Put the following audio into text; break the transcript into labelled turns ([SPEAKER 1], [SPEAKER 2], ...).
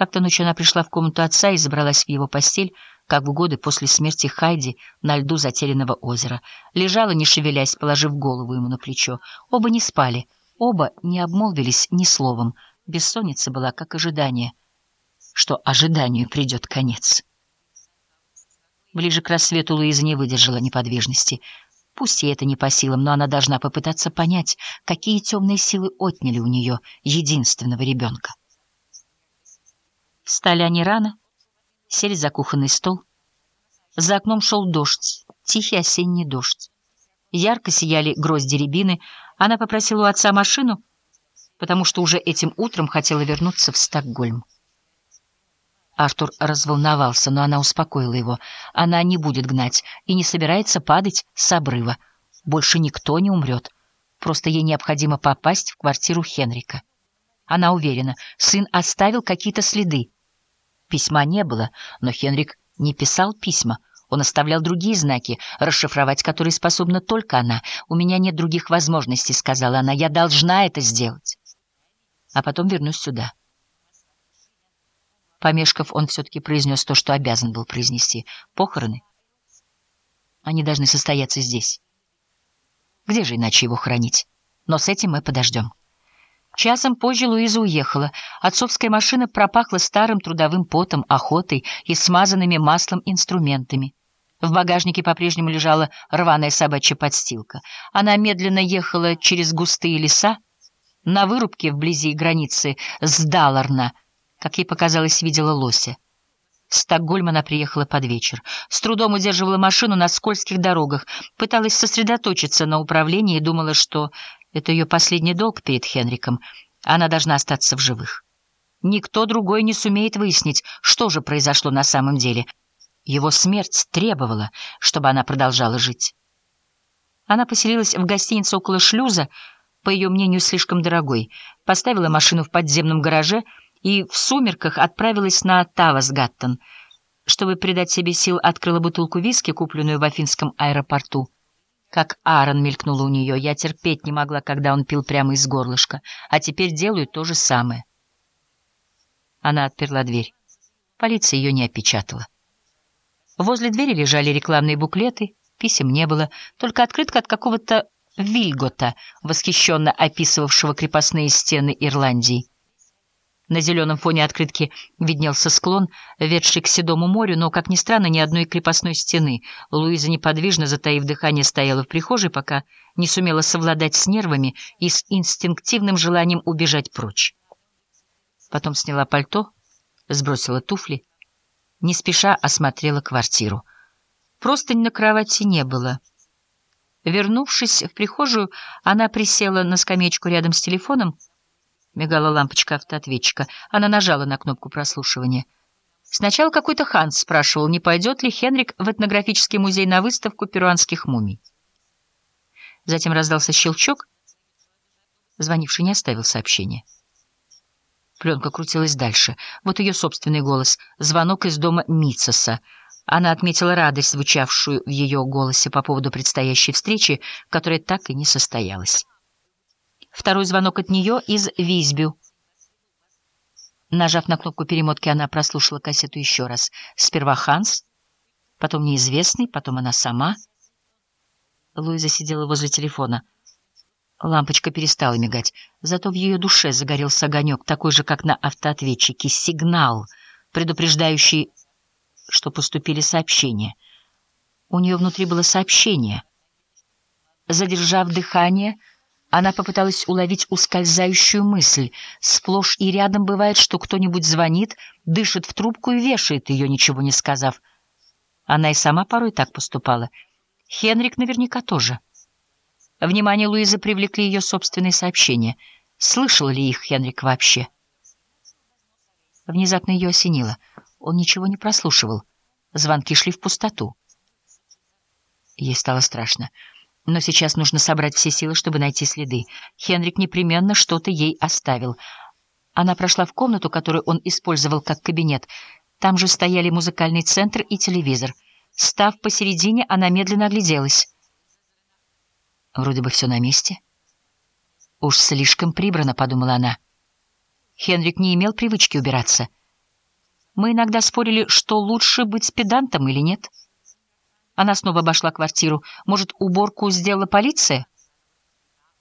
[SPEAKER 1] Как-то ночью она пришла в комнату отца и забралась в его постель, как в годы после смерти Хайди на льду затерянного озера. Лежала, не шевелясь, положив голову ему на плечо. Оба не спали, оба не обмолвились ни словом. Бессонница была как ожидание, что ожиданию придет конец. Ближе к рассвету Луиза не выдержала неподвижности. Пусть ей это не по силам, но она должна попытаться понять, какие темные силы отняли у нее единственного ребенка. Встали они рано, сели за кухонный стол. За окном шел дождь, тихий осенний дождь. Ярко сияли грозди рябины. Она попросила у отца машину, потому что уже этим утром хотела вернуться в Стокгольм. Артур разволновался, но она успокоила его. Она не будет гнать и не собирается падать с обрыва. Больше никто не умрет. Просто ей необходимо попасть в квартиру Хенрика. Она уверена, сын оставил какие-то следы. Письма не было, но Хенрик не писал письма. Он оставлял другие знаки, расшифровать которые способна только она. «У меня нет других возможностей», — сказала она. «Я должна это сделать. А потом вернусь сюда». Помешков, он все-таки произнес то, что обязан был произнести. «Похороны? Они должны состояться здесь. Где же иначе его хранить? Но с этим мы подождем». Часом позже Луиза уехала. Отцовская машина пропахла старым трудовым потом, охотой и смазанными маслом инструментами. В багажнике по-прежнему лежала рваная собачья подстилка. Она медленно ехала через густые леса. На вырубке вблизи границы с Даларна, как ей показалось, видела лося. В Стокгольм она приехала под вечер. С трудом удерживала машину на скользких дорогах, пыталась сосредоточиться на управлении и думала, что это ее последний долг перед Хенриком. Она должна остаться в живых. Никто другой не сумеет выяснить, что же произошло на самом деле. Его смерть требовала, чтобы она продолжала жить. Она поселилась в гостинице около шлюза, по ее мнению, слишком дорогой, поставила машину в подземном гараже и в сумерках отправилась на Тавасгаттон. Чтобы придать себе сил, открыла бутылку виски, купленную в Афинском аэропорту. Как Аарон мелькнуло у нее, я терпеть не могла, когда он пил прямо из горлышка, а теперь делаю то же самое. Она отперла дверь. Полиция ее не опечатала. Возле двери лежали рекламные буклеты, писем не было, только открытка от какого-то Вильгота, восхищенно описывавшего крепостные стены Ирландии. На зеленом фоне открытки виднелся склон, ведший к Седому морю, но, как ни странно, ни одной крепостной стены. Луиза неподвижно, затаив дыхание, стояла в прихожей, пока не сумела совладать с нервами и с инстинктивным желанием убежать прочь. Потом сняла пальто, сбросила туфли, не спеша осмотрела квартиру. Простынь на кровати не было. Вернувшись в прихожую, она присела на скамеечку рядом с телефоном, Мигала лампочка автоответчика. Она нажала на кнопку прослушивания. Сначала какой-то Ханс спрашивал, не пойдет ли Хенрик в этнографический музей на выставку перуанских мумий. Затем раздался щелчок. Звонивший не оставил сообщения. Пленка крутилась дальше. Вот ее собственный голос. Звонок из дома Митсоса. Она отметила радость, звучавшую в ее голосе по поводу предстоящей встречи, которая так и не состоялась. Второй звонок от нее из Визбю. Нажав на кнопку перемотки, она прослушала кассету еще раз. Сперва Ханс, потом неизвестный, потом она сама. Луиза сидела возле телефона. Лампочка перестала мигать, зато в ее душе загорелся огонек, такой же, как на автоответчике, сигнал, предупреждающий, что поступили сообщения. У нее внутри было сообщение. Задержав дыхание, она попыталась уловить ускользающую мысль. Сплошь и рядом бывает, что кто-нибудь звонит, дышит в трубку и вешает ее, ничего не сказав. Она и сама порой так поступала. Хенрик наверняка тоже. Внимание Луизы привлекли ее собственные сообщения. Слышал ли их Хенрик вообще? Внезапно ее осенило. Он ничего не прослушивал. Звонки шли в пустоту. Ей стало страшно. Но сейчас нужно собрать все силы, чтобы найти следы. Хенрик непременно что-то ей оставил. Она прошла в комнату, которую он использовал как кабинет. Там же стояли музыкальный центр и телевизор. Став посередине, она медленно огляделась. Вроде бы все на месте. Уж слишком прибрано, подумала она. Хенрик не имел привычки убираться. Мы иногда спорили, что лучше быть педантом или нет. Она снова обошла квартиру. Может, уборку сделала полиция?